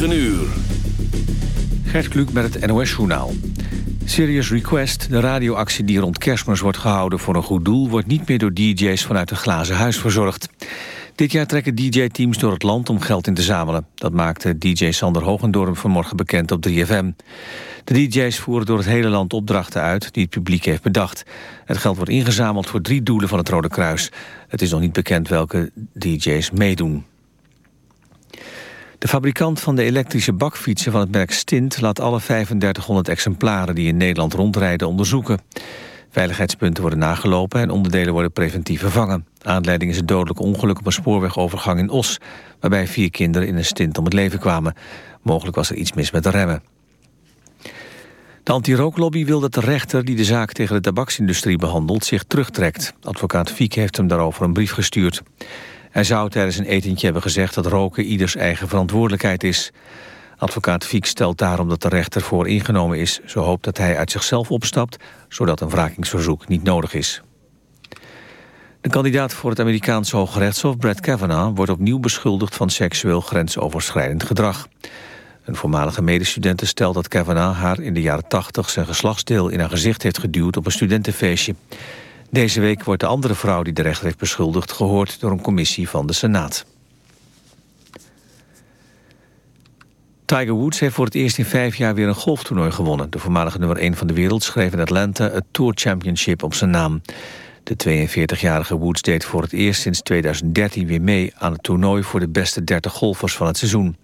9 uur. Gert Kluk met het NOS-journaal. Serious Request, de radioactie die rond kerstmis wordt gehouden voor een goed doel... wordt niet meer door DJ's vanuit het glazen huis verzorgd. Dit jaar trekken DJ-teams door het land om geld in te zamelen. Dat maakte DJ Sander Hogendorm vanmorgen bekend op 3FM. De DJ's voeren door het hele land opdrachten uit die het publiek heeft bedacht. Het geld wordt ingezameld voor drie doelen van het Rode Kruis. Het is nog niet bekend welke DJ's meedoen. De fabrikant van de elektrische bakfietsen van het merk Stint... laat alle 3500 exemplaren die in Nederland rondrijden onderzoeken. Veiligheidspunten worden nagelopen en onderdelen worden preventief vervangen. Aanleiding is het dodelijk ongeluk op een spoorwegovergang in Os... waarbij vier kinderen in een stint om het leven kwamen. Mogelijk was er iets mis met de remmen. De anti-rooklobby wil dat de rechter die de zaak tegen de tabaksindustrie behandelt zich terugtrekt. Advocaat Fiek heeft hem daarover een brief gestuurd. Hij zou tijdens een etentje hebben gezegd dat roken ieders eigen verantwoordelijkheid is. Advocaat Fiek stelt daarom dat de rechter voor ingenomen is. Zo hoopt dat hij uit zichzelf opstapt, zodat een wrakingsverzoek niet nodig is. De kandidaat voor het Amerikaanse Hooggerechtshof, Brett Kavanaugh... wordt opnieuw beschuldigd van seksueel grensoverschrijdend gedrag. Een voormalige medestudente stelt dat Kavanaugh haar in de jaren 80... zijn geslachtsdeel in haar gezicht heeft geduwd op een studentenfeestje. Deze week wordt de andere vrouw die de rechter heeft beschuldigd... gehoord door een commissie van de Senaat. Tiger Woods heeft voor het eerst in vijf jaar weer een golftoernooi gewonnen. De voormalige nummer 1 van de wereld schreef in Atlanta het Tour Championship op zijn naam. De 42-jarige Woods deed voor het eerst sinds 2013 weer mee aan het toernooi voor de beste 30 golfers van het seizoen.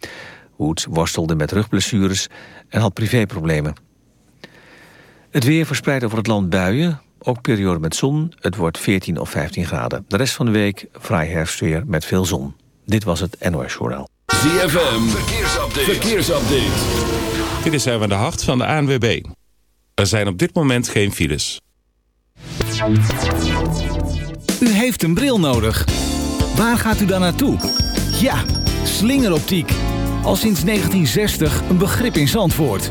Woods worstelde met rugblessures en had privéproblemen. Het weer verspreidt over het land buien, ook periode met zon. Het wordt 14 of 15 graden. De rest van de week vrij herfstweer met veel zon. Dit was het NOS Journaal. ZFM, verkeersupdate. verkeersupdate. Dit is even de hart van de ANWB. Er zijn op dit moment geen files. U heeft een bril nodig. Waar gaat u dan naartoe? Ja, slingeroptiek. Al sinds 1960 een begrip in Zandvoort.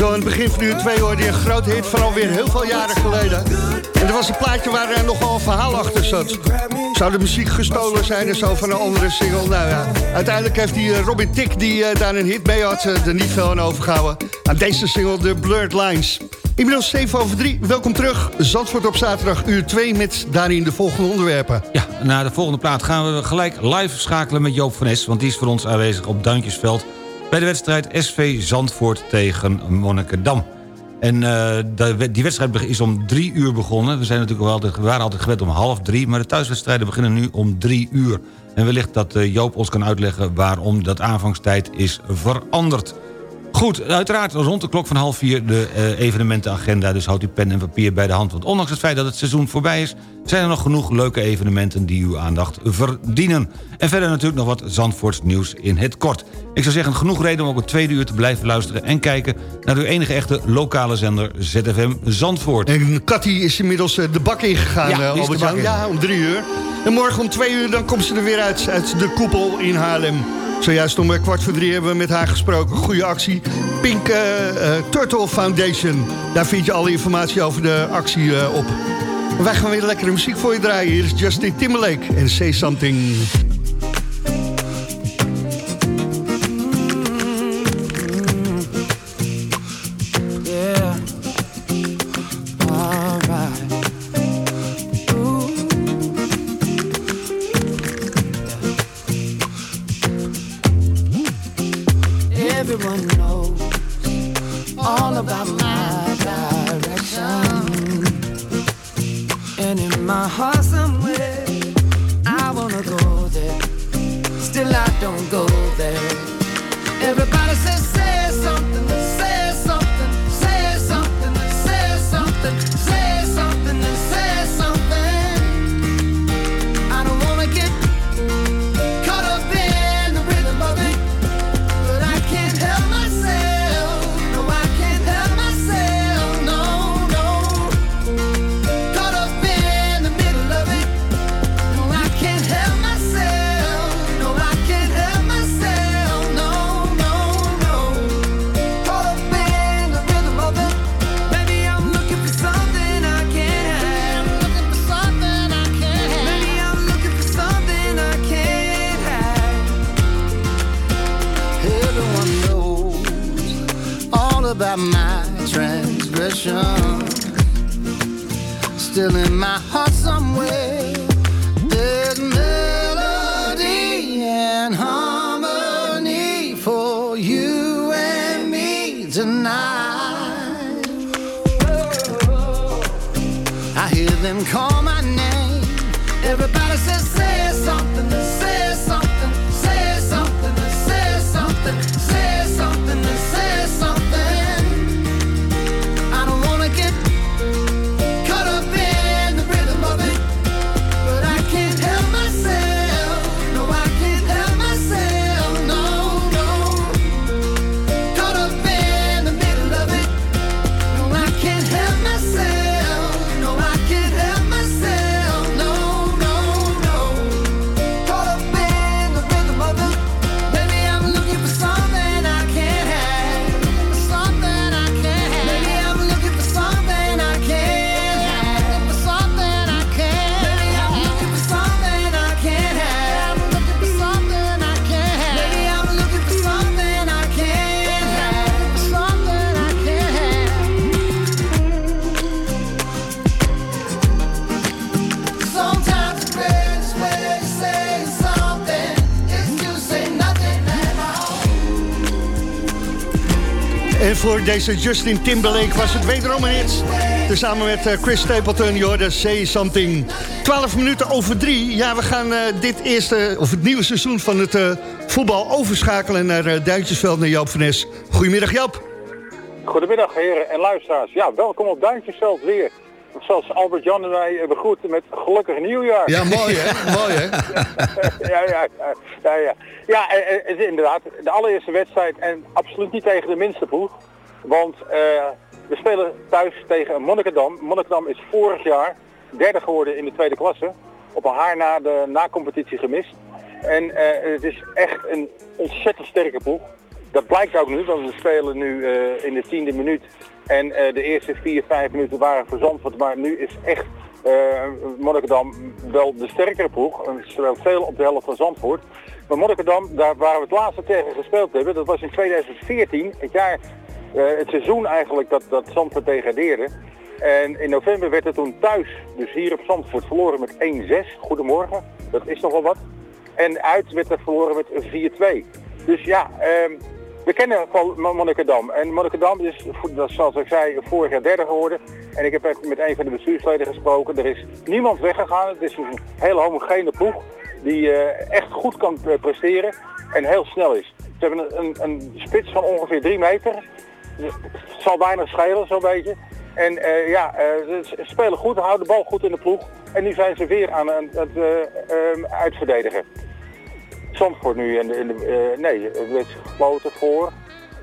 Zo aan het begin van uur 2 hoorde je een grote hit van alweer heel veel jaren geleden. En er was een plaatje waar er nogal een verhaal achter zat. Zou de muziek gestolen zijn en zo van een andere single? Nou ja, uiteindelijk heeft die eh, Robin Tick, die eh, daar een hit mee had, eh, er niet veel aan overgehouden. Aan deze single, The Blurred Lines. Inmiddels 7 over 3, welkom terug. Zandvoort op zaterdag, uur 2 met daarin de volgende onderwerpen. Ja, na de volgende plaat gaan we gelijk live schakelen met Joop van Es... want die is voor ons aanwezig op Duintjesveld... bij de wedstrijd SV Zandvoort tegen Monnikendam. En eh, die wedstrijd is om drie uur begonnen. We, zijn natuurlijk altijd, we waren altijd gewend om half drie... maar de thuiswedstrijden beginnen nu om drie uur. En wellicht dat eh, Joop ons kan uitleggen... waarom dat aanvangstijd is veranderd. Goed, uiteraard rond de klok van half vier de eh, evenementenagenda. Dus houdt u pen en papier bij de hand. Want ondanks het feit dat het seizoen voorbij is... zijn er nog genoeg leuke evenementen die uw aandacht verdienen. En verder natuurlijk nog wat Zandvoorts nieuws in het kort. Ik zou zeggen, genoeg reden om ook het tweede uur te blijven luisteren... en kijken naar uw enige echte lokale zender ZFM Zandvoort. En Cathy is inmiddels eh, de bak ingegaan, Ja, eh, die is de Albert-Jan. bak in. Ja, om drie uur. En morgen om twee uur dan komt ze er weer uit, uit de koepel in Haarlem. Zojuist om eh, kwart voor drie hebben we met haar gesproken. Goede actie. Pink eh, Turtle Foundation. Daar vind je alle informatie over de actie eh, op. Wij gaan weer lekkere muziek voor je draaien. Hier is Justin Timberlake en Say Something. My heart somewhere, I wanna go there. Still I don't go passion still in my heart somewhere. There's melody and harmony for you and me tonight. I hear them call. Voor deze Justin Timberlake was het wederom een hit. Samen met eh, Chris Stapleton, je hoorde Say Something. 12 minuten over drie. Ja, we gaan eh, dit eerste, of het nieuwe seizoen van het eh, voetbal overschakelen naar uh, Duintjesveld, naar Joop van Nes. Goedemiddag Joop. Goedemiddag heren en luisteraars. Ja, welkom op Duintjesveld weer. Zoals Albert Jan en wij begroeten met gelukkig nieuwjaar. Ja, mooi hè? mooi hè? ja, ja, ja, ja, ja. Ja, het is inderdaad de allereerste wedstrijd en absoluut niet tegen de minste ploeg. Want eh, we spelen thuis tegen Monnikendam. Monnikendam is vorig jaar derde geworden in de tweede klasse. Op een haar na de na-competitie gemist. En eh, het is echt een ontzettend sterke ploeg. Dat blijkt ook nu, want we spelen nu eh, in de tiende minuut. En de eerste vier, vijf minuten waren voor Zandvoort. Maar nu is echt eh Monnikendam wel de sterkere ploeg. Speelt veel op de helft van Zandvoort. Maar Monnikendam, daar waar we het laatste tegen gespeeld hebben, dat was in 2014. Het jaar, het seizoen eigenlijk dat, dat Zandvoort degradeerde. En in november werd het toen thuis, dus hier op Zandvoort, verloren met 1-6. Goedemorgen, dat is nogal wat. En uit werd er verloren met 4-2. Dus ja, ehm, we kennen Mon- Monnikendam. En Monnikendam is, zoals ik zei, vorig jaar derde geworden. En ik heb met een van de bestuursleden gesproken. Er is niemand weggegaan. Het is een hele homogene ploeg die eh, echt goed kan eh, presteren en heel snel is. Ze hebben een, een, een spits van ongeveer 3 meter. Het zal weinig schelen, zo'n beetje. En eh, ja, eh, ze spelen goed, houden de bal goed in de ploeg. En nu zijn ze weer aan het eh, ehm, uitverdedigen. Zandvoort nu in de, in de nee, het werd gefloten voor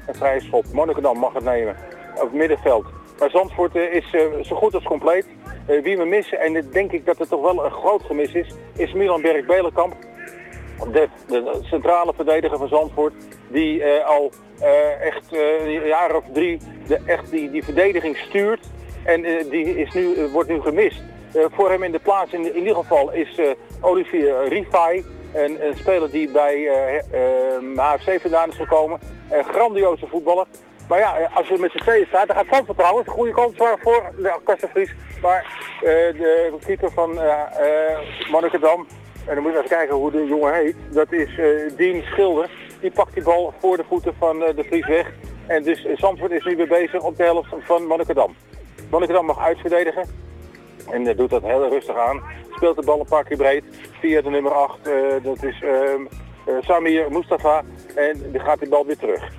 een vrije schop. Monnikendam mag het nemen op middenveld. Maar Zandvoort is zo goed als compleet. Wie we missen, en denk ik dat het toch wel een groot gemis is, is Milan Berg-Belenkamp. De, de centrale verdediger van Zandvoort, die al echt eh, een jaar of drie de, echt die, die verdediging stuurt. En eh, die is nu, eh, wordt nu gemist. Voor hem in de plaats in, in ieder geval is Olivier Rifai, een, een speler die bij HFC vandaan is gekomen. Een grandioze voetballer. Maar ja, als je met z'n tweeën staat, dan gaat Zandvoort trouwens. Een goede kans voor, de Kastenvries. Maar de keeper van Monnikendam, en dan moet je even kijken hoe de jongen heet. Dat is Dien Schilder. Die pakt die bal voor de voeten van eh, de Vries weg. En dus eh, Zandvoort is nu weer bezig op de helft van Monnikendam. Monnikendam mag uitverdedigen. En eh, doet dat heel rustig aan. Speelt de bal een paar keer breed. Via de nummer 8. dat is ehm, eh, Samir Mustafa. En die gaat die bal weer terug.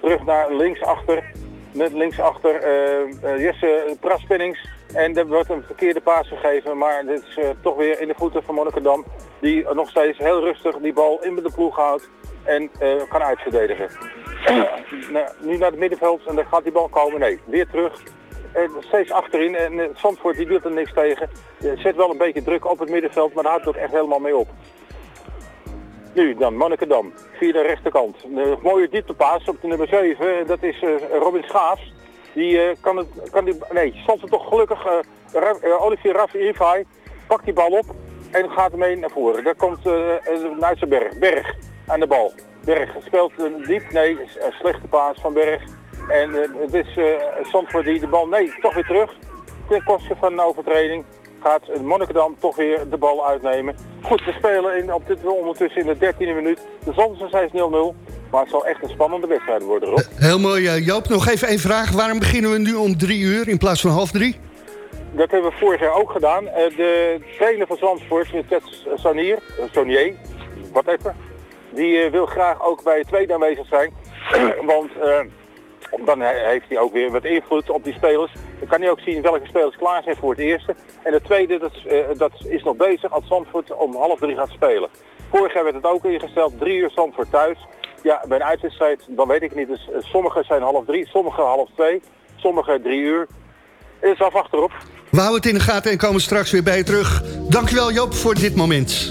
Terug naar linksachter. Met linksachter eh, eh, Jesse Praspinnings. En er wordt een verkeerde paas gegeven. Maar dit is eh, toch weer in de voeten van Monnikendam. Die nog steeds heel rustig die bal in de ploeg houdt. En eh, kan uitverdedigen. nou, nu naar het middenveld en dan gaat die bal komen. Nee, weer terug. Eh, steeds achterin. En eh, Zandvoort die doet er niks tegen. Eh, zet wel een beetje druk op het middenveld. Maar daar houdt het echt helemaal mee op. Nu dan, Monnikendam, via de rechterkant. Een mooie dieptepaas op de nummer 7, dat is eh, Robin Schaafs. Die eh, kan het, kan die, nee, stond er toch gelukkig, eh, eh, Olivier Raffi Ivai, pakt die bal op en gaat ermee naar voren. Daar komt uh, Berg aan de bal. Berg speelt eh, diep, nee, een slechte paas van Berg. En eh, het is uh, Zandvoort die de bal, nee, toch weer terug. Ten koste van een overtreding gaat Monnikendam toch weer de bal uitnemen. Goed, we spelen in, op dit, ondertussen in de 13e minuut. De zon steeds 0-0, maar het zal echt een spannende wedstrijd worden, Rob. Heel mooi, eh, Joop. Nog even één vraag. Waarom beginnen we nu om drie uur in plaats van half drie? Dat hebben we vorig jaar ook gedaan. De trainer van Zandvoort, Ted Sonier, eh, Sonier, whatever, die eh, wil graag ook bij het tweede aanwezig zijn. Want eh, dan he- heeft hij ook weer wat invloed op die spelers. Dan kan hij ook zien welke spelers klaar zijn voor het eerste. En het tweede, eh, dat is nog bezig als Zandvoort om half drie gaat spelen. Vorig jaar werd het ook ingesteld, drie uur Zandvoort thuis. Ja, bij een uitwedstrijd, dan weet ik niet. Dus, sommige zijn half drie, sommige half twee, sommige drie uur. Het is afwachten op. We houden het in de gaten en komen straks weer bij je terug. Dankjewel Joop voor dit moment.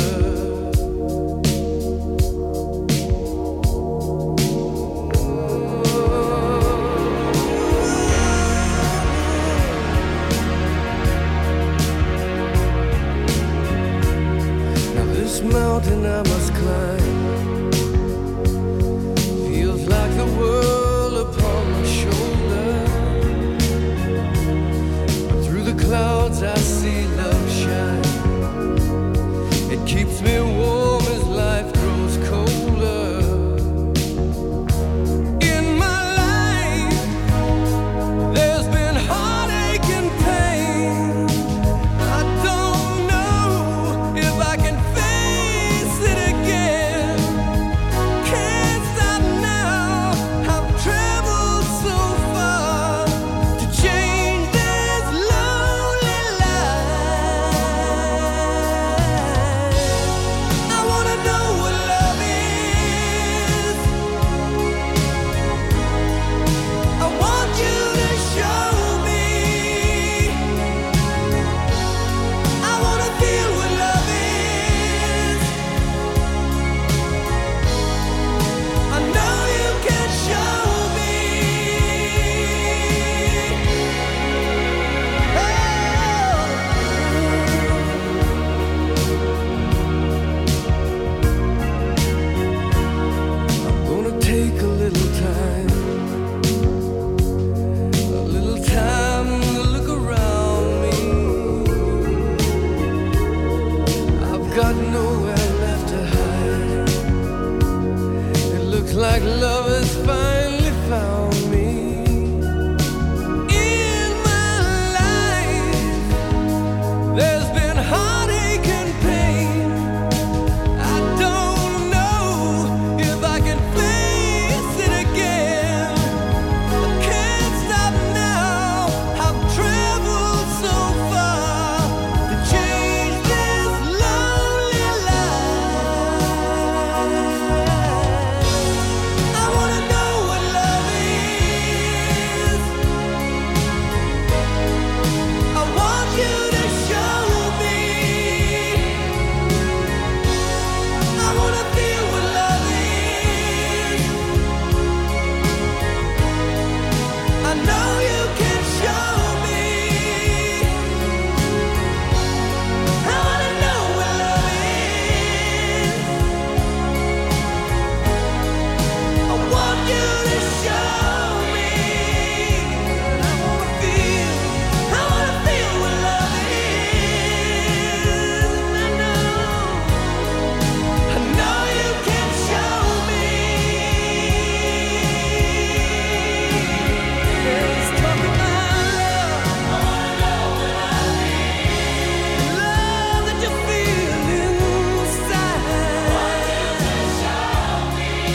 I must climb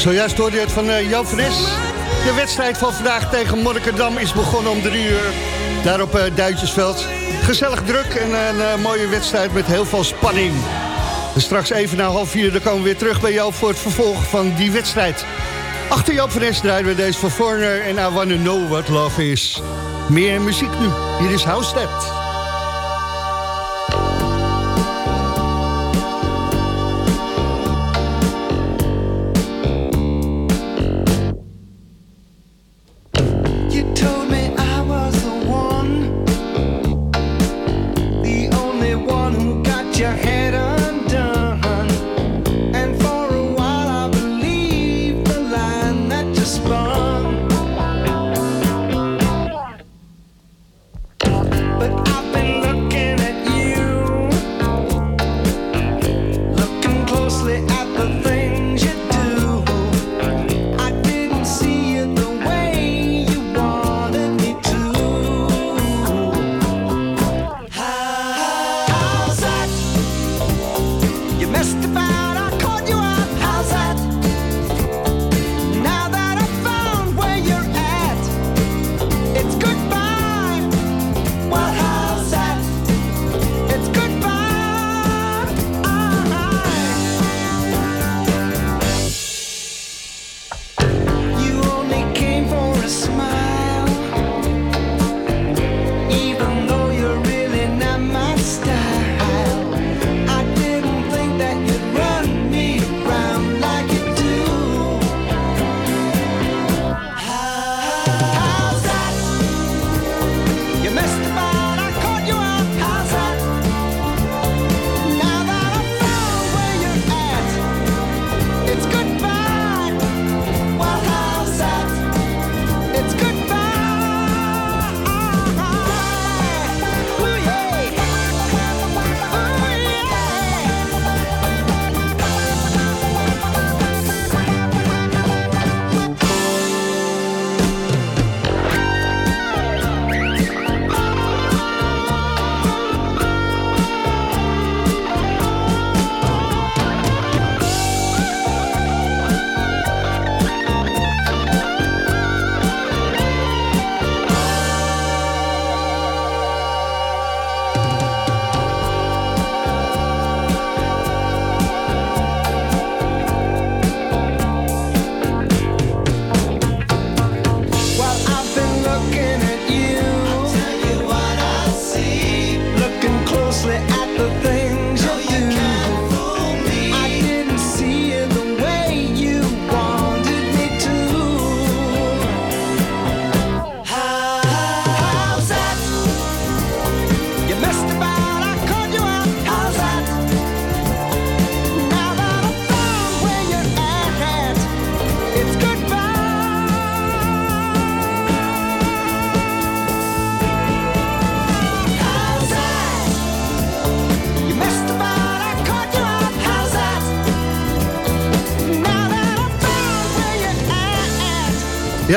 Zojuist hoorde je het van uh, Jan Nes. De wedstrijd van vandaag tegen Monnikendam is begonnen om drie uur. Daar op uh. Gezellig druk en een uh, mooie wedstrijd met heel veel spanning. En straks even na half vier dan komen we weer terug bij jou voor het vervolg van die wedstrijd. Achter van Nes draaien we deze van Foreigner en I Wanna Know What Love Is. Meer muziek nu. Hier is House.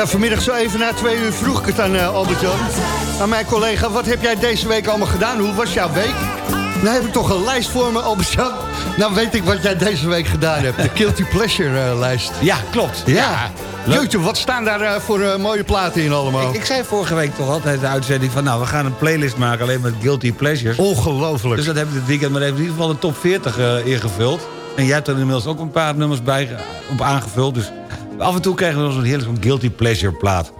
Ja, vanmiddag zo even na twee uur vroeg ik het aan uh, Albert-Jan. Aan mijn collega, wat heb jij deze week allemaal gedaan? Hoe was jouw week? Nou heb ik toch een lijst voor me, Albert-Jan. Nou weet ik wat jij deze week gedaan hebt. De Guilty Pleasure uh, lijst. Ja, klopt. Ja. ja. Jeetje, wat staan daar uh, voor uh, mooie platen in allemaal? Ik, ik, zei vorige week toch altijd de uitzending van... nou, we gaan een playlist maken alleen met Guilty Pleasures. Ongelooflijk. Dus dat heb ik dit weekend maar even in ieder geval de top 40 uh, ingevuld. En jij hebt er inmiddels ook een paar nummers bij op aangevuld. Dus af en toe krijgen we nog zo'n heerlijk Guilty Pleasure plaat.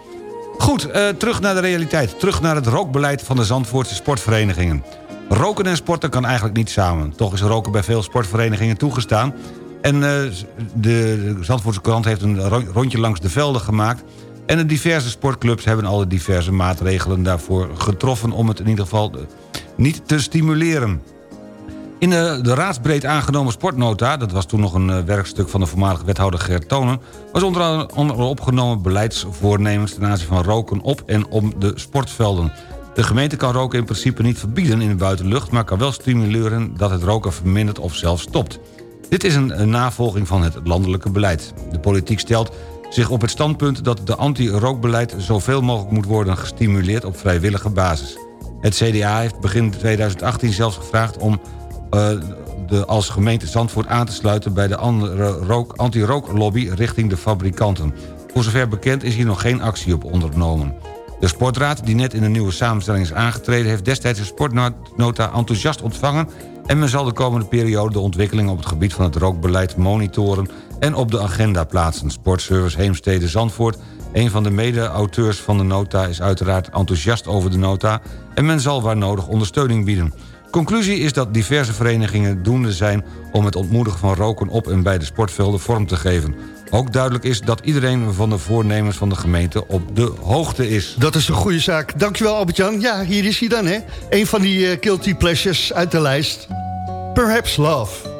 Goed, terug naar de realiteit. Terug naar het rookbeleid van de Zandvoortse sportverenigingen. Roken en sporten kan eigenlijk niet samen. Toch is roken bij veel sportverenigingen toegestaan... En uh, de Zandvoortse krant heeft een rondje langs de velden gemaakt... en de diverse sportclubs hebben al de diverse maatregelen daarvoor getroffen... om het in ieder geval niet te stimuleren. In de, de raadsbreed aangenomen sportnota... dat was toen nog een uh, werkstuk van de voormalige wethouder Gert Tonen... was onder andere opgenomen beleidsvoornemens... ten aanzien van roken op en om de sportvelden. De gemeente kan roken in principe niet verbieden in de buitenlucht... maar kan wel stimuleren dat het roken vermindert of zelfs stopt. Dit is een, navolging van het landelijke beleid. De politiek stelt zich op het standpunt dat de anti-rookbeleid... zoveel mogelijk moet worden gestimuleerd op vrijwillige basis. Het CDA heeft begin 2018 zelfs gevraagd om de, als gemeente Zandvoort aan te sluiten... bij de anti-rooklobby richting de fabrikanten. Voor zover bekend is hier nog geen actie op ondernomen. De sportraad, die net in een nieuwe samenstelling is aangetreden... heeft destijds de sportnota enthousiast ontvangen... en men zal de komende periode de ontwikkelingen op het gebied van het rookbeleid monitoren... en op de agenda plaatsen. Sportservice Heemstede Zandvoort, een van de mede-auteurs van de nota... is uiteraard enthousiast over de nota... en men zal waar nodig ondersteuning bieden. Conclusie is dat diverse verenigingen doende zijn... om het ontmoedigen van roken op en bij de sportvelden vorm te geven. Ook duidelijk is dat iedereen van de voornemens van de gemeente op de hoogte is. Dat is een goede zaak. Dankjewel Albert-Jan. Ja, hier is hij dan, hè. Een van die uh, guilty pleasures uit de lijst. Perhaps Love.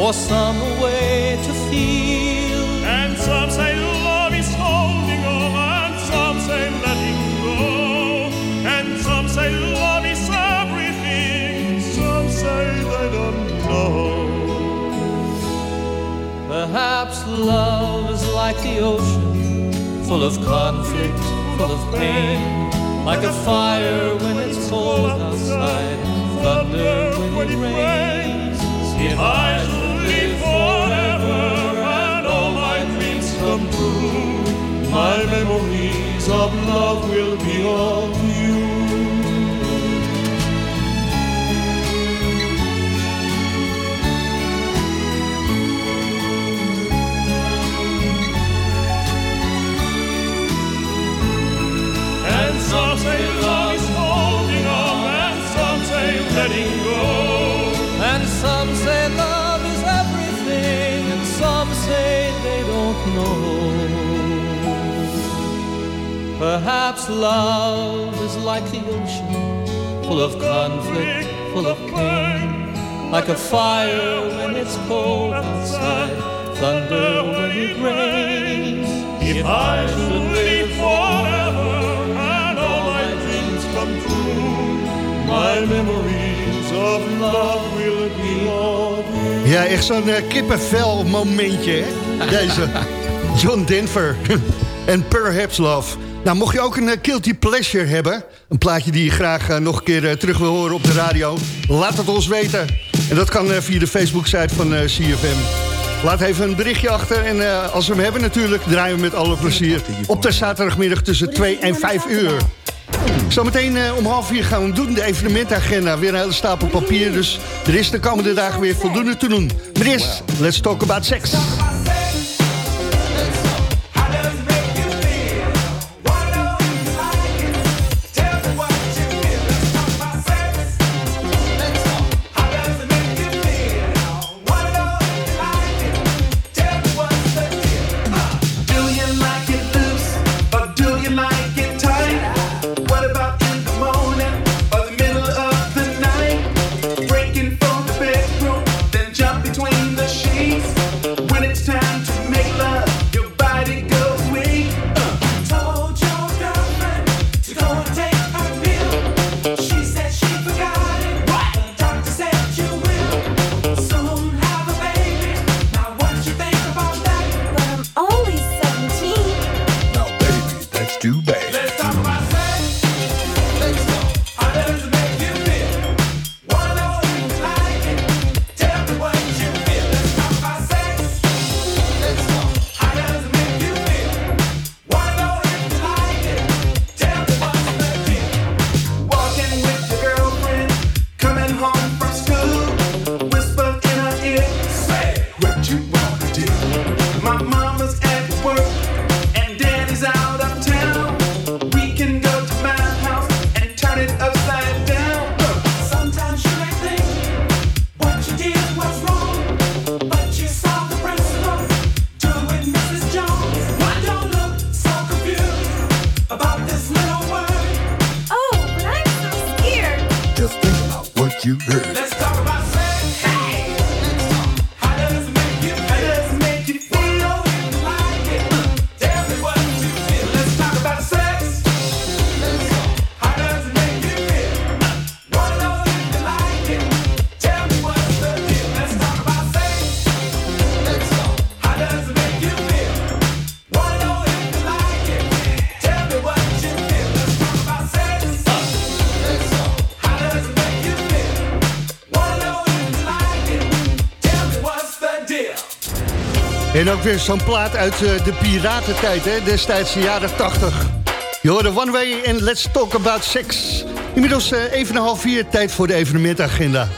for some way to feel. And some say love is holding on, and some say letting go. And some say love is everything, some say they don't know. Perhaps love is like the ocean, full of conflict, full of pain. Like a fire when it's cold outside, thunder when it rains. If I my memories of love will be of you. And some say love is holding on, and some say letting go. And some say love is everything, and some say they don't know. Perhaps love is like the ocean, full of conflict, full of pain. Like a fire when it's cold outside, thunder when it rains. If I should live forever and all my dreams come true, my memories of love will be you. Ja, echt zo'n uh, kippenvel momentje, hè? Deze John Denver en Perhaps Love. Nou, mocht je ook een uh, guilty pleasure hebben... een plaatje die je graag uh, nog een keer uh, terug wil horen op de radio... laat het ons weten. En dat kan via de Facebook-site van CFM. Laat even een berichtje achter. En als we hem hebben natuurlijk, draaien we met alle plezier... op de zaterdagmiddag tussen 2 en 5 uur. Zometeen om half vier gaan we doen, de evenementagenda. Weer een hele stapel papier, dus er is de komende dagen weer voldoende te doen. Maar eerst, let's talk about sex. Weer zo'n plaat uit uh, de piratentijd, hè? destijds de jaren 80. Je hoorde One Way en Let's Talk About Sex. Inmiddels uh, even een half vier, tijd voor de evenementagenda.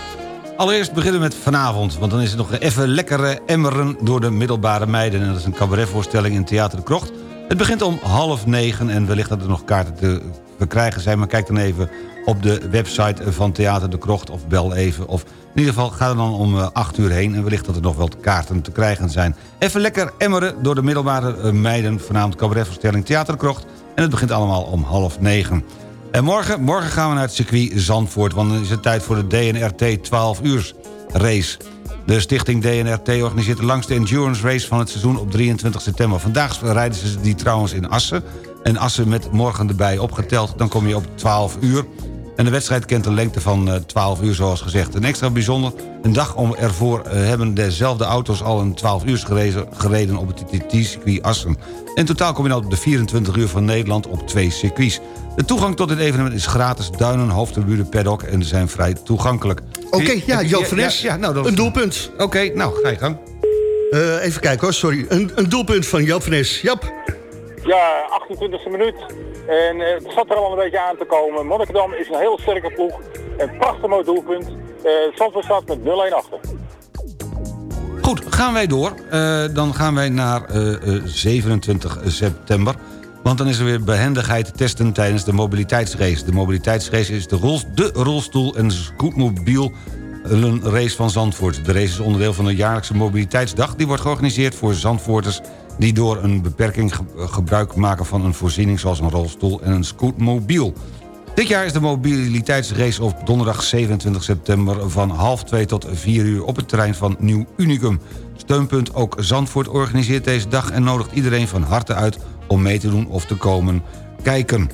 Allereerst beginnen we met vanavond, want dan is het nog even lekkere emmeren door de middelbare meiden. En dat is een cabaretvoorstelling in Theater de Krocht. Het begint om half negen en wellicht dat er nog kaarten te verkrijgen zijn. Maar kijk dan even op de website van Theater de Krocht of bel even. Of in ieder geval ga er dan om 8 uur heen... en wellicht dat er nog wel kaarten te krijgen zijn. Even lekker emmeren door de middelbare meiden... vanavond cabaretvoorstelling Theater de Krocht. En het begint allemaal om half negen. En morgen, morgen gaan we naar het circuit Zandvoort... want dan is het tijd voor de DNRT 12 uur race. De stichting DNRT organiseert de langste endurance race van het seizoen op 23 september. Vandaag rijden ze die trouwens in Assen. En Assen met morgen erbij opgeteld, dan kom je op 12 uur. En de wedstrijd kent een lengte van 12 uur zoals gezegd. Een extra bijzonder, een dag om ervoor uh, hebben dezelfde auto's al een 12 uur gereden, gereden op het TT-circuit Assen. In totaal kom je dan op de 24 uur van Nederland op twee circuits. De toegang tot dit evenement is gratis. Duinen, hoofdtribune, paddock en zijn vrij toegankelijk. Oké, okay, ja, Joop van ja, ja, nou, een doelpunt. Oké, okay, nou, ga je gang. Uh, even kijken hoor, sorry. Een, een doelpunt van Joop van Jap. Ja, 28e minuut. En uh, het zat er al een beetje aan te komen. Monnikendam is een heel sterke ploeg. Een prachtig mooi doelpunt. Uh, Zandvoort staat met 0-1 achter. Goed, gaan wij door. Uh, dan gaan wij naar 27 september. Want dan is er weer behendigheid testen tijdens de mobiliteitsrace. De mobiliteitsrace is de, rol, de rolstoel- en scootmobiel race van Zandvoort. De race is onderdeel van de jaarlijkse mobiliteitsdag. Die wordt georganiseerd voor Zandvoorters die door een beperking gebruik maken van een voorziening... zoals een rolstoel en een scootmobiel. Dit jaar is de mobiliteitsrace op donderdag 27 september... van half 2 tot 4 uur op het terrein van Nieuw Unicum. Steunpunt Ook Zandvoort organiseert deze dag... en nodigt iedereen van harte uit om mee te doen of te komen kijken.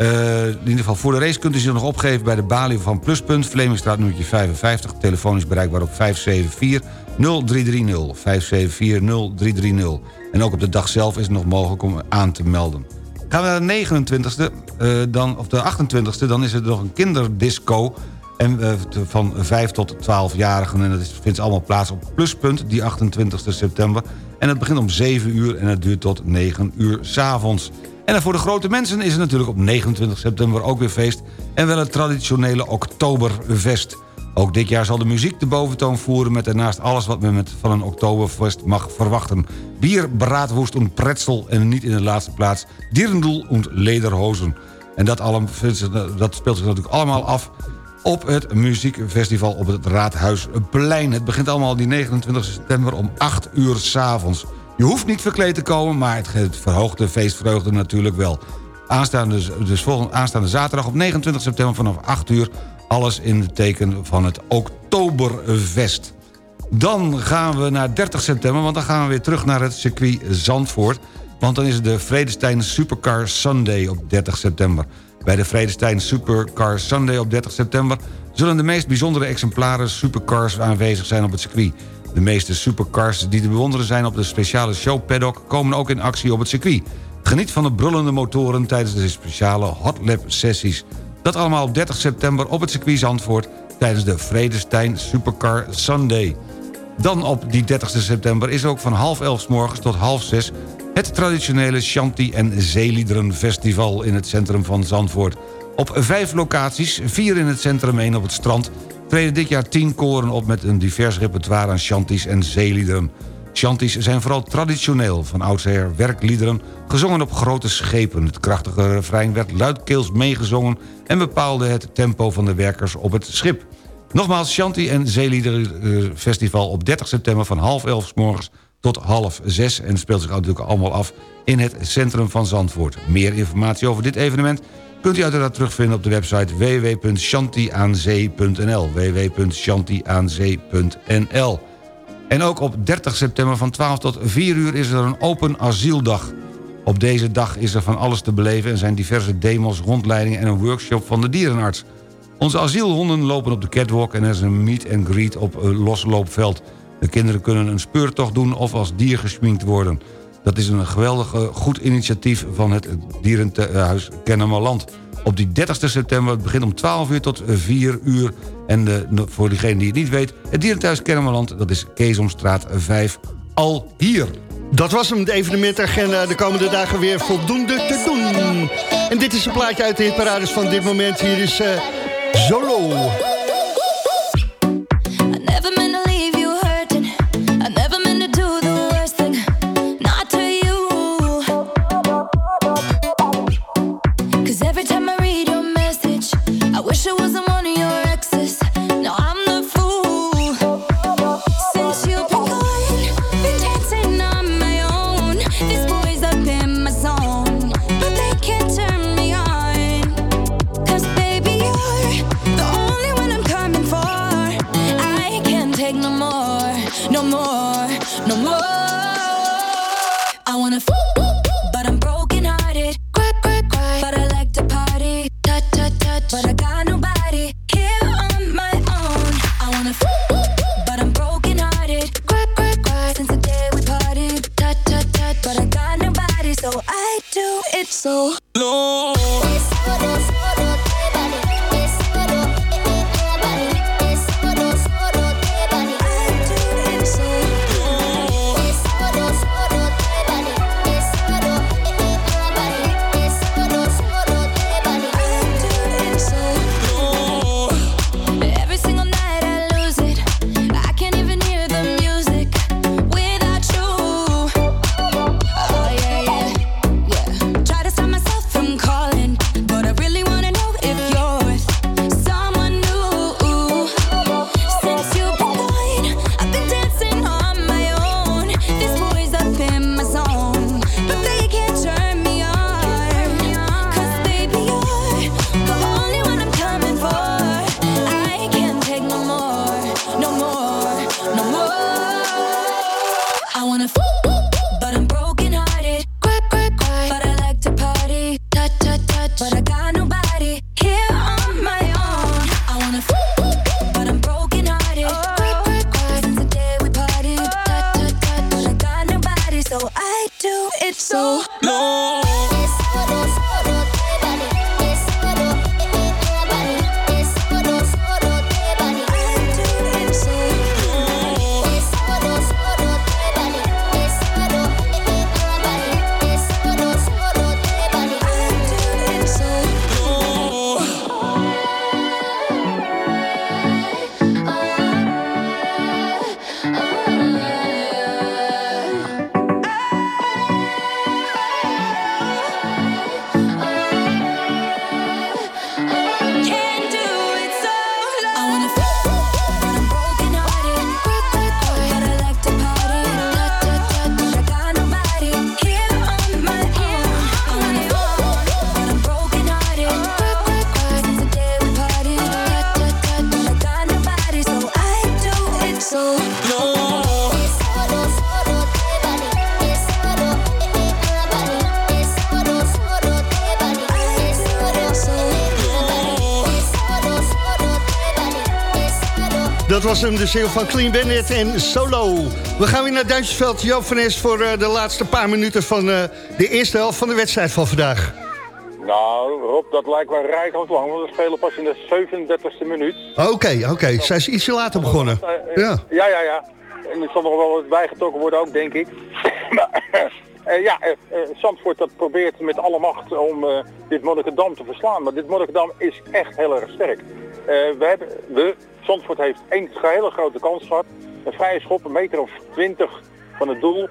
Uh, in ieder geval voor de race kunt u zich nog opgeven bij de balie van Pluspunt... Vlemingstraat nummer 55, telefonisch bereikbaar op 574 0330. 574 0330. En ook op de dag zelf is het nog mogelijk om aan te melden. Gaan we naar de 29e, eh, dan, of de 28e, dan is er nog een kinderdisco... En, eh, van 5 tot 12-jarigen. En dat vindt allemaal plaats op Pluspunt, die 28 september. En het begint om 7 uur en het duurt tot 9 uur s'avonds. En voor de grote mensen is het natuurlijk op 29 september ook weer feest... en wel het traditionele Oktoberfest. Ook dit jaar zal de muziek de boventoon voeren... met daarnaast alles wat men met van een Oktoberfest mag verwachten. Bier, braadwoest en pretzel en niet in de laatste plaats... Dierendoel en lederhozen. En dat, allem, dat speelt zich natuurlijk allemaal af op het muziekfestival op het Raadhuisplein. Het begint allemaal die 29 september om 8 uur s'avonds. Je hoeft niet verkleed te komen, maar het, verhoogt de feestvreugde natuurlijk wel. Aanstaande, dus volgende, aanstaande zaterdag op 29 september vanaf 8 uur... alles in het teken van het Oktoberfest. Dan gaan we naar 30 september, want dan gaan we weer terug naar het circuit Zandvoort. Want dan is het de Vredestein Supercar Sunday op 30 september. Bij de Vredestein Supercar Sunday op 30 september... zullen de meest bijzondere exemplaren supercars aanwezig zijn op het circuit. De meeste supercars die te bewonderen zijn op de speciale show paddock... komen ook in actie op het circuit. Geniet van de brullende motoren tijdens de speciale hot lap sessies. Dat allemaal op 30 september op het circuit Zandvoort... tijdens de Vredestein Supercar Sunday. Dan op die 30 september is ook van half elf morgens tot half zes... het traditionele Shanti en Zeeliederenfestival in het centrum van Zandvoort. Op vijf locaties, vier in het centrum, één op het strand... treden dit jaar tien koren op met een divers repertoire aan Shanties en zeeliederen. Shanties zijn vooral traditioneel, van oudsher werkliederen... gezongen op grote schepen. Het krachtige refrein werd luidkeels meegezongen... en bepaalde het tempo van de werkers op het schip. Nogmaals, Shanti en Zeeliederen Festival op 30 september van half elf morgens tot half zes. En speelt zich natuurlijk allemaal af in het centrum van Zandvoort. Meer informatie over dit evenement kunt u uiteraard terugvinden op de website www.shantiaanzee.nl www.shantiaanzee.nl En ook op 30 september van 12 tot 4 uur is er een open asieldag. Op deze dag is er van alles te beleven... en zijn diverse demos, rondleidingen en een workshop van de dierenarts. Onze asielhonden lopen op de catwalk en er is een meet and greet op een losloopveld. De kinderen kunnen een speurtocht doen of als dier geschminkt worden. Dat is een geweldig eh, goed initiatief van het dierenhuis Kennemerland. Op die 30 september, het begint om 12 uur tot 4 uur. En eh, voor diegene die het niet weet, het dierenthuis Kennemerland... dat is Keesomstraat 5, al hier. Dat was hem, de evenementagenda. De komende dagen weer voldoende te doen. En dit is een plaatje uit de hitparades van dit moment. Hier is eh, Zolo. Dat was hem, de single van Clean Bennett en Solo. We gaan weer naar Duitsersveld. Joop van Es voor eh, de laatste paar minuten van eh, de eerste helft van de wedstrijd van vandaag. Nou, Rob, dat lijkt wel rijkelijk lang, want we spelen pas in de 37e minuut. Oké, oké. Zij is ietsje later begonnen. Eh, eh, Ja. ja, ja, ja. En er zal nog wel wat bijgetrokken worden ook, denk ik. Maar, eh, ja, eh, Zandvoort dat probeert met alle macht om dit Monnikendam te verslaan. Maar dit Monnikendam is echt heel erg sterk. We hebben, we, Zandvoort heeft één hele grote kans gehad. Een vrije schop, een meter of twintig van het doel.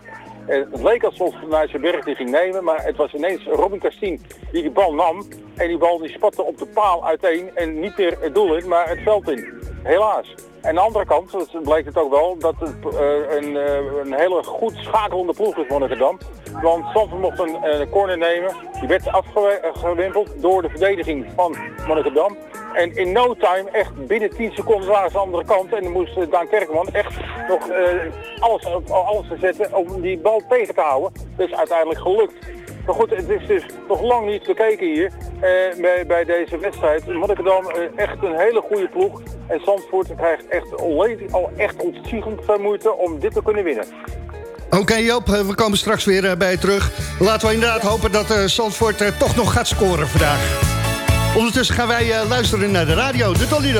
Eh, het leek alsof Nijsselberg die ging nemen, maar het was ineens Robin Castien die die bal nam. En die bal die spatte op de paal uiteen en niet meer het doel in, maar het veld in. Helaas. En aan de andere kant dat blijkt het ook wel dat het eh, een, eh, een hele goed schakelende ploeg is Monnikendam. Want Zandvoort mocht een, corner nemen. Die werd afgewimpeld door de verdediging van Monnikendam. En in no time, echt binnen 10 seconden waren ze aan de andere kant. En dan moest eh, Daan Kerkman echt nog alles, alles zetten om die bal tegen te houden. Dat is uiteindelijk gelukt. Maar goed, het is dus nog lang niet bekeken hier eh, bij, bij deze wedstrijd. Monnikendam eh, echt een hele goede ploeg. En Zandvoort krijgt echt, al echt ontzettend veel moeite om dit te kunnen winnen. Oké Joop, eh, we komen straks weer bij terug. Laten we inderdaad hopen dat eh Zandvoort toch nog gaat scoren vandaag. Ondertussen gaan wij luisteren naar de radio, de Dolly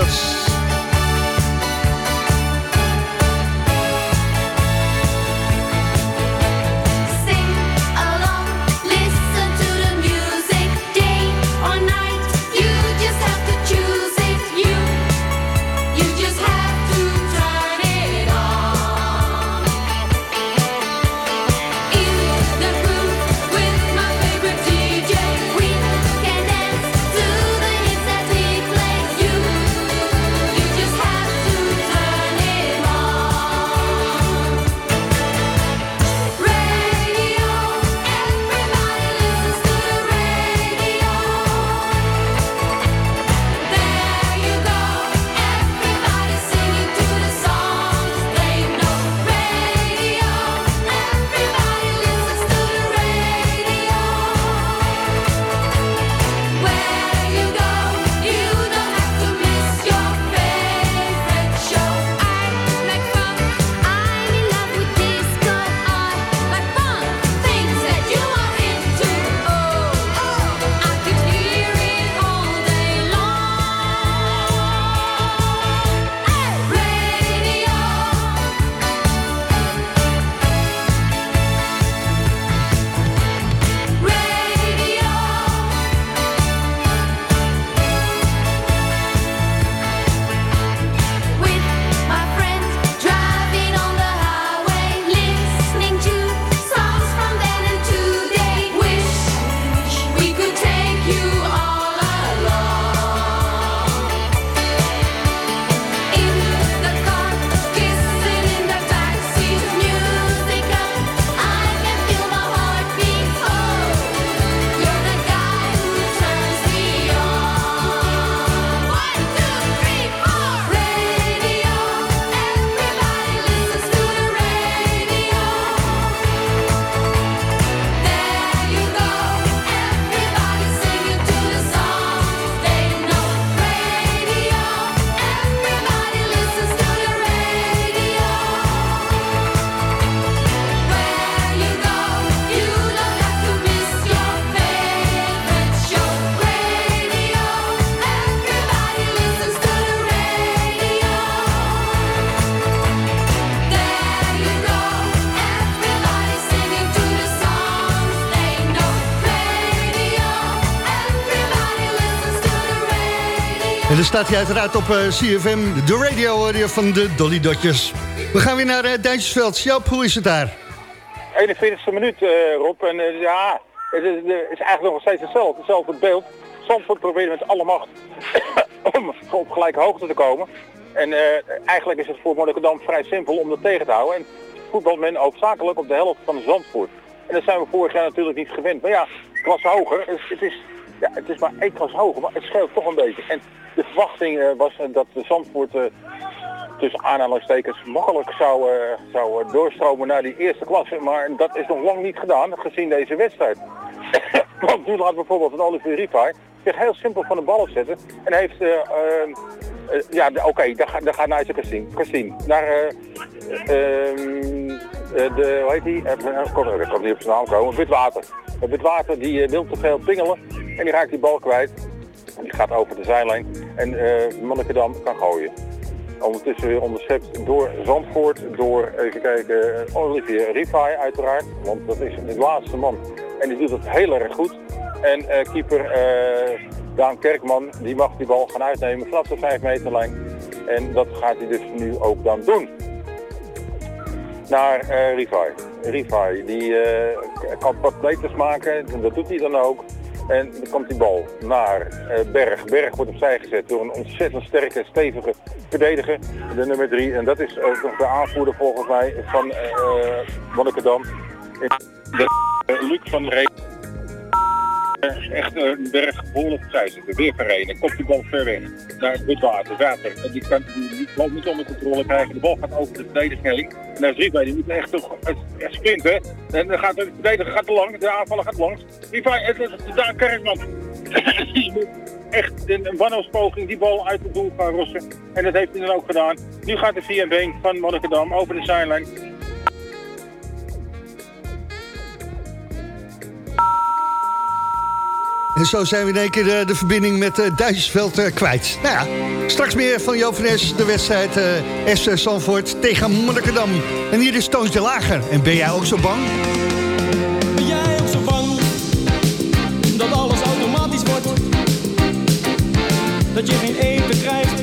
staat hij uiteraard op eh, CFM, de radio je, van de Dolly Dotjes. We gaan weer naar uh, Duitsersveld. Joop, hoe is het daar? 41e minuut, eh, Rob. En eh, ja, het is, is eigenlijk nog steeds hetzelfde, hetzelfde beeld. Zandvoort probeert met alle macht om op gelijke hoogte te komen. En eh, eigenlijk is het voor Monnikendam vrij simpel om dat tegen te houden. En voetbalt men hoofdzakelijk op de helft van Zandvoort. En dat zijn we vorig jaar natuurlijk niet gewend. Maar ja, klasse hoger. Het is, ja, het is maar één klas hoger, maar het scheelt toch een beetje. En de verwachting eh, was eh, dat de Zandvoort eh, tussen aanhalingstekens makkelijk zou, zou doorstromen naar die eerste klasse. Maar dat is nog lang niet gedaan, gezien deze wedstrijd. Nu laat bijvoorbeeld een Olivier Ripay zich heel simpel van de bal zetten. En heeft eh, eh, Eh, ja, oké, daar, ga- daar gaat Christine. Christine, naar eh, ehm, eh, de, hoe heet die? Ik kan, ik kan niet op zijn naam komen. Witwater. Uh, Witwater die wil te veel pingelen en die raakt die bal kwijt. Die gaat over de zijlijn en eh Monnikendam kan gooien. Ondertussen weer onderschept door Zandvoort, door, even kijken, Olivier Rifai uiteraard. Want dat is de laatste man. En die doet het heel erg goed. En eh, keeper eh, Daan Kerkman, die mag die bal gaan uitnemen vanaf de 5 meterlijn. En dat gaat hij dus nu ook dan doen. Naar eh Rifai. Rifai, die kan wat meters maken, en dat doet hij dan ook. En dan komt die bal naar eh, Berg. Berg wordt opzij gezet door een ontzettend sterke, stevige verdediger, de nummer drie. En dat is ook nog de aanvoerder volgens mij van Monnikendam. De, van Ree. Eh, Echt een berg behoorlijk opzij zitten. Weer verreden. Komt die bal ver weg naar het water. Water. En die kan die, bal niet onder controle krijgen. De bal gaat over de verdediging. En daar is Rietvij. Die moet echt toch sprinten. En dan gaat de verdediger gaat lang. De aanvaller gaat langs. Daar Kerkman. Echt een wanhoopspoging die bal uit het doel gaan rossen. En dat heeft hij dan ook gedaan. Nu gaat de via been van Monnikendam over de zijlijn. En zo zijn we in één keer de, de verbinding met eh Duitsersveld eh, kwijt. Nou ja, straks meer van Es, de wedstrijd eh SC Zandvoort tegen Monnikendam. En hier is Toons de Lager. En ben jij ook zo bang? Ben jij ook zo bang dat alles automatisch wordt? Dat je geen eten krijgt,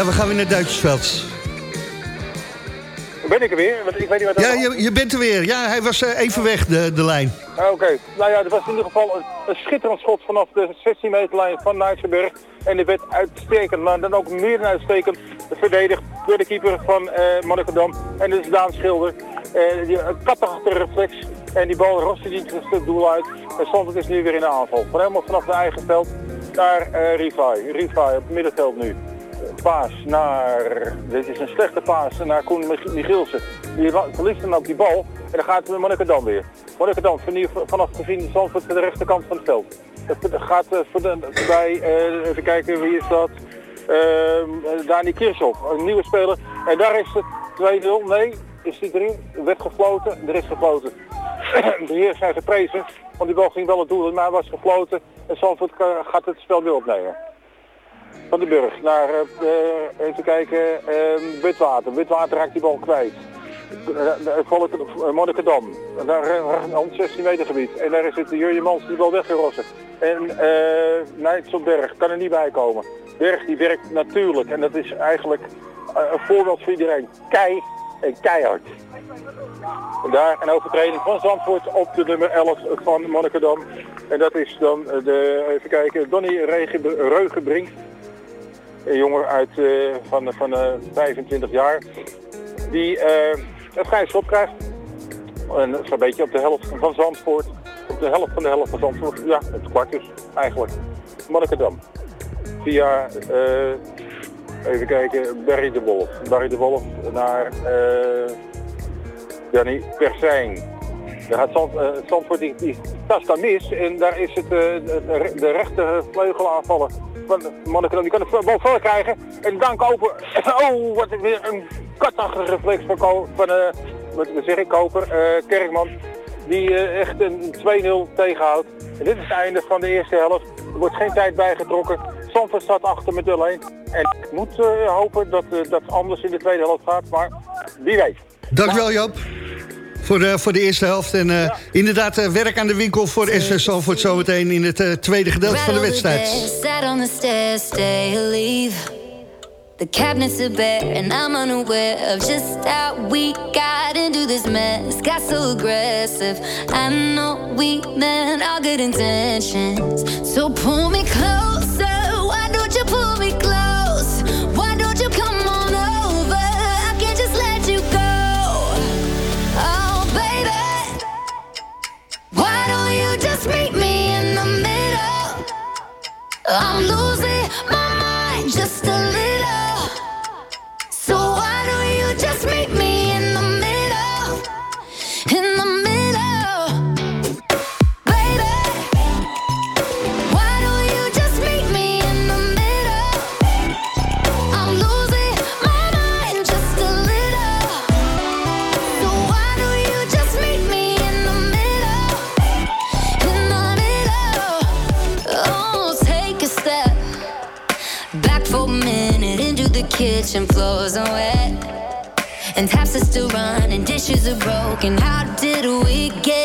Ja, we gaan weer naar Duitsersveld. Ben ik er weer? Want ik weet niet wat dat Ja, je, je bent er weer. Ja, hij was eh, even weg, de, de lijn. Ah, Oké, nou ja, er was in ieder geval een, een schitterend schot vanaf de 16 meter lijn van Nijtsenberg. En die werd uitstekend, maar dan ook meer dan uitstekend verdedigd door de keeper van Monnikendam. En dat is Daan Schilder. Eh die, een katachtige reflex. En die bal roste niet het doel uit. En stond het is nu weer in de aanval. Van helemaal vanaf de eigen veld naar eh Rivai. Rivai op het middenveld nu. Paas naar, dit is een slechte paas naar Koen Mich- Michielsen. Die verliest dan ook die bal en dan gaat Monnikendam weer. Monnikendam van- vanaf gezien Zandvoort de rechterkant van het veld. Het gaat eh, de, bij, eh, even kijken wie is dat, eh, Dani Kirchhoff, een nieuwe speler. En daar is het 2-0, nee, is die erin, er werd gefloten, er is gefloten. de heren zijn geprezen, want die bal ging wel het doel maar was gefloten. En Zandvoort gaat het spel weer opnemen. Van de Burg naar, eh, eh, even kijken, ehm, Witwater. Witwater raakt die bal kwijt. Uh, Monnikendam. Daar uh, 116 meter gebied. En daar is het Jurje Mans die bal weggerossen. En uh, Nijts Berg kan er niet bij komen. Berg die werkt natuurlijk. En dat is eigenlijk een voorbeeld voor iedereen. Kei en keihard. En daar een overtreding van Zandvoort op de nummer 11 van Monnikendam. En dat is dan de, even kijken, Donny Reugenbrink. Een jongen uit, uh, van, van uh, 25 jaar. Die het vrije schop krijgt. En is een beetje op de helft van Zandvoort. Op de helft van de helft van Zandvoort. Ja, het kwart dus eigenlijk. Monnikendam. Via, even kijken, Barry de Wolf. Barry de Wolf naar Jannie Persijn. Daar gaat Zand, Zandvoort, die, die daar mis. En daar is het, de, de rechter vleugel van Monnikendam. Die kan de bal voor krijgen. En dan kopen. Oh, wat weer een katachtige reflex van, van uh, wat zeg ik, Koper, uh, Kerkman. Die uh, echt een 2-0 tegenhoudt. En dit is het einde van de eerste helft. Er wordt geen tijd bijgetrokken. Zandvoort staat achter met 0-1. En ik moet hopen dat dat anders in de tweede helft gaat. Maar wie weet. Dankjewel Joop. Voor, de, voor de eerste helft. En eh, inderdaad, eh, werk aan de winkel voor SV Zandvoort zometeen in het eh, tweede gedeelte van de wedstrijd. The cabinets are bare, and I'm unaware of just how we got into this mess. Got so aggressive. I know we meant all good intentions. So pull me closer. Why don't you pull me I'm losing my kitchen. Floors are wet, and taps are still running. Dishes are broken. How did we get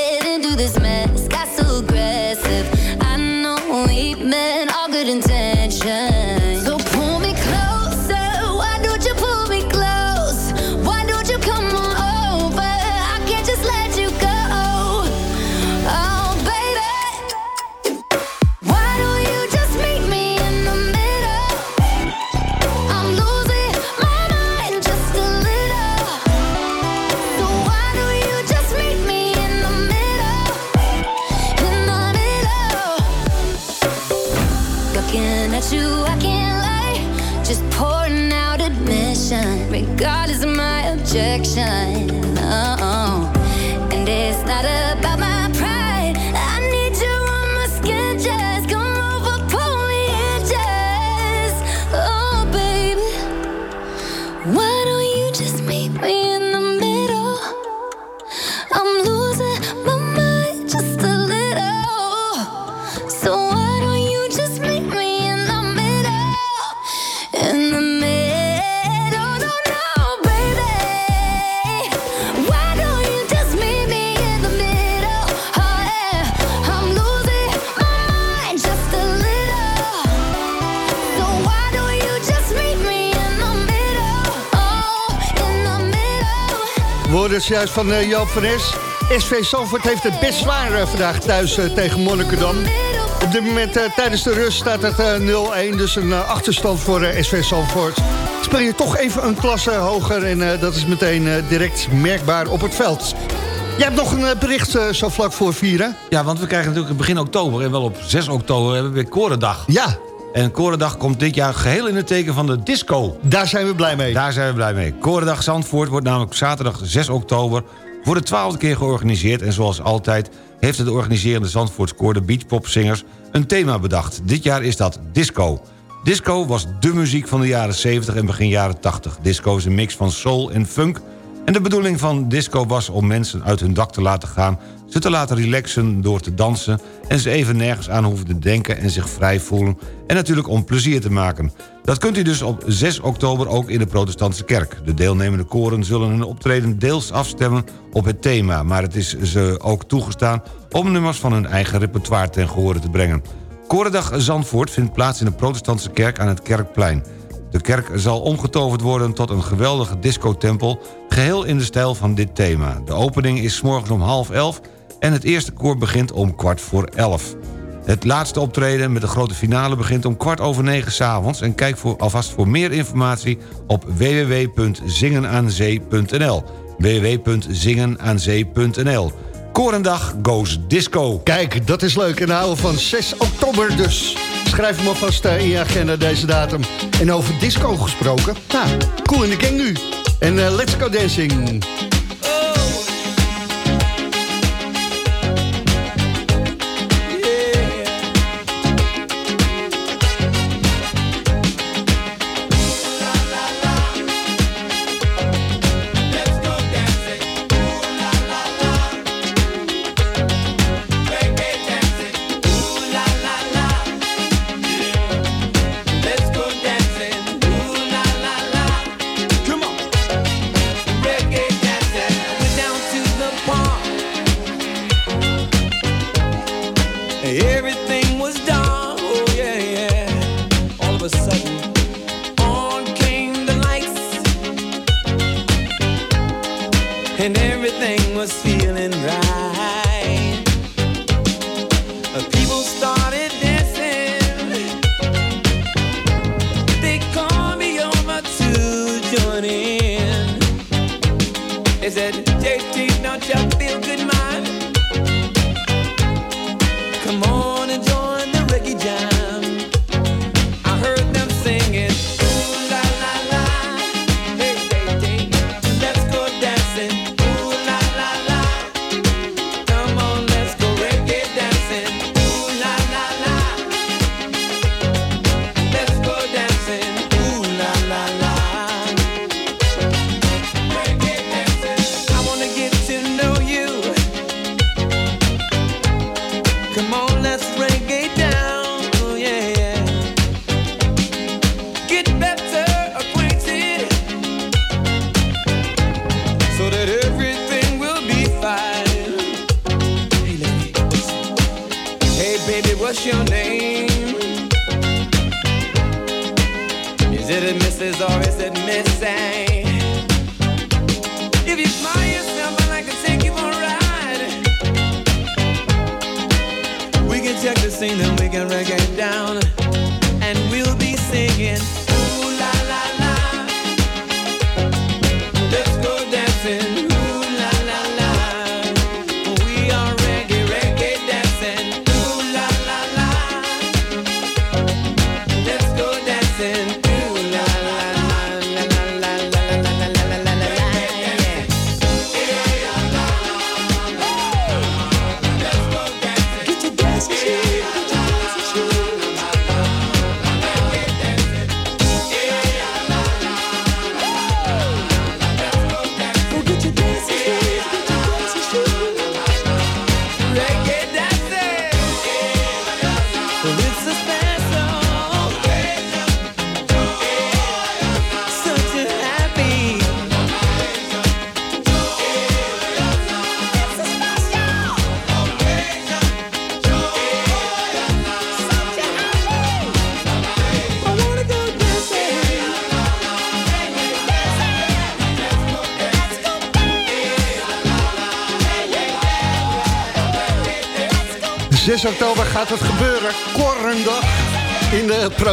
middle. Woorden juist van eh, Joop van Es. SV Zandvoort heeft het best zwaar eh, vandaag thuis eh, tegen Monnikendam. Op dit moment tijdens de rust staat het eh, 0-1, dus een achterstand voor SV Zandvoort. Speel je toch even een klasse hoger en dat is meteen direct merkbaar op het veld. Jij hebt nog een bericht zo vlak voor vieren. Ja, want we krijgen natuurlijk begin oktober... en wel op 6 oktober hebben we weer Korendag. Ja. En Korendag komt dit jaar geheel in het teken van de disco. Daar zijn we blij mee. Daar zijn we blij mee. Korendag Zandvoort wordt namelijk zaterdag 6 oktober... voor de twaalfde keer georganiseerd. En zoals altijd heeft het organiserende Zandvoortskoor... de beachpopzingers een thema bedacht. Dit jaar is dat disco. Disco was dé muziek van de jaren 70 en begin jaren 80. Disco is een mix van soul en funk... En de bedoeling van disco was om mensen uit hun dak te laten gaan... ze te laten relaxen door te dansen... en ze even nergens aan hoeven te denken en zich vrij voelen... en natuurlijk om plezier te maken. Dat kunt u dus op 6 oktober ook in de protestantse kerk. De deelnemende koren zullen hun optreden deels afstemmen op het thema... maar het is ze ook toegestaan om nummers van hun eigen repertoire ten gehore te brengen. Korendag Zandvoort vindt plaats in de protestantse kerk aan het Kerkplein... De kerk zal omgetoverd worden tot een geweldige discotempel... geheel in de stijl van dit thema. De opening is morgens om half elf... en het eerste koor begint om kwart voor elf. Het laatste optreden met de grote finale begint om kwart over negen s'avonds... en kijk voor, alvast voor meer informatie op www.zingenaanzee.nl www.zingenaanzee.nl Korendag goes disco. Kijk, dat is leuk. En houden van 6 oktober dus. Schrijf hem alvast eh, in je agenda deze datum. En over disco gesproken. Nou, cool in de gang nu. En eh, let's go dancing.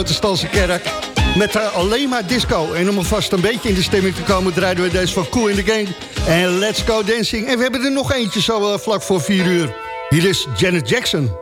Buitenstalse Kerk. Met uh, alleen maar disco. En om alvast een beetje in de stemming te komen... draaiden we deze van Cool in the Game. En Let's Go Dancing. En we hebben er nog eentje zo eh, vlak voor vier uur. Hier is Janet Jackson.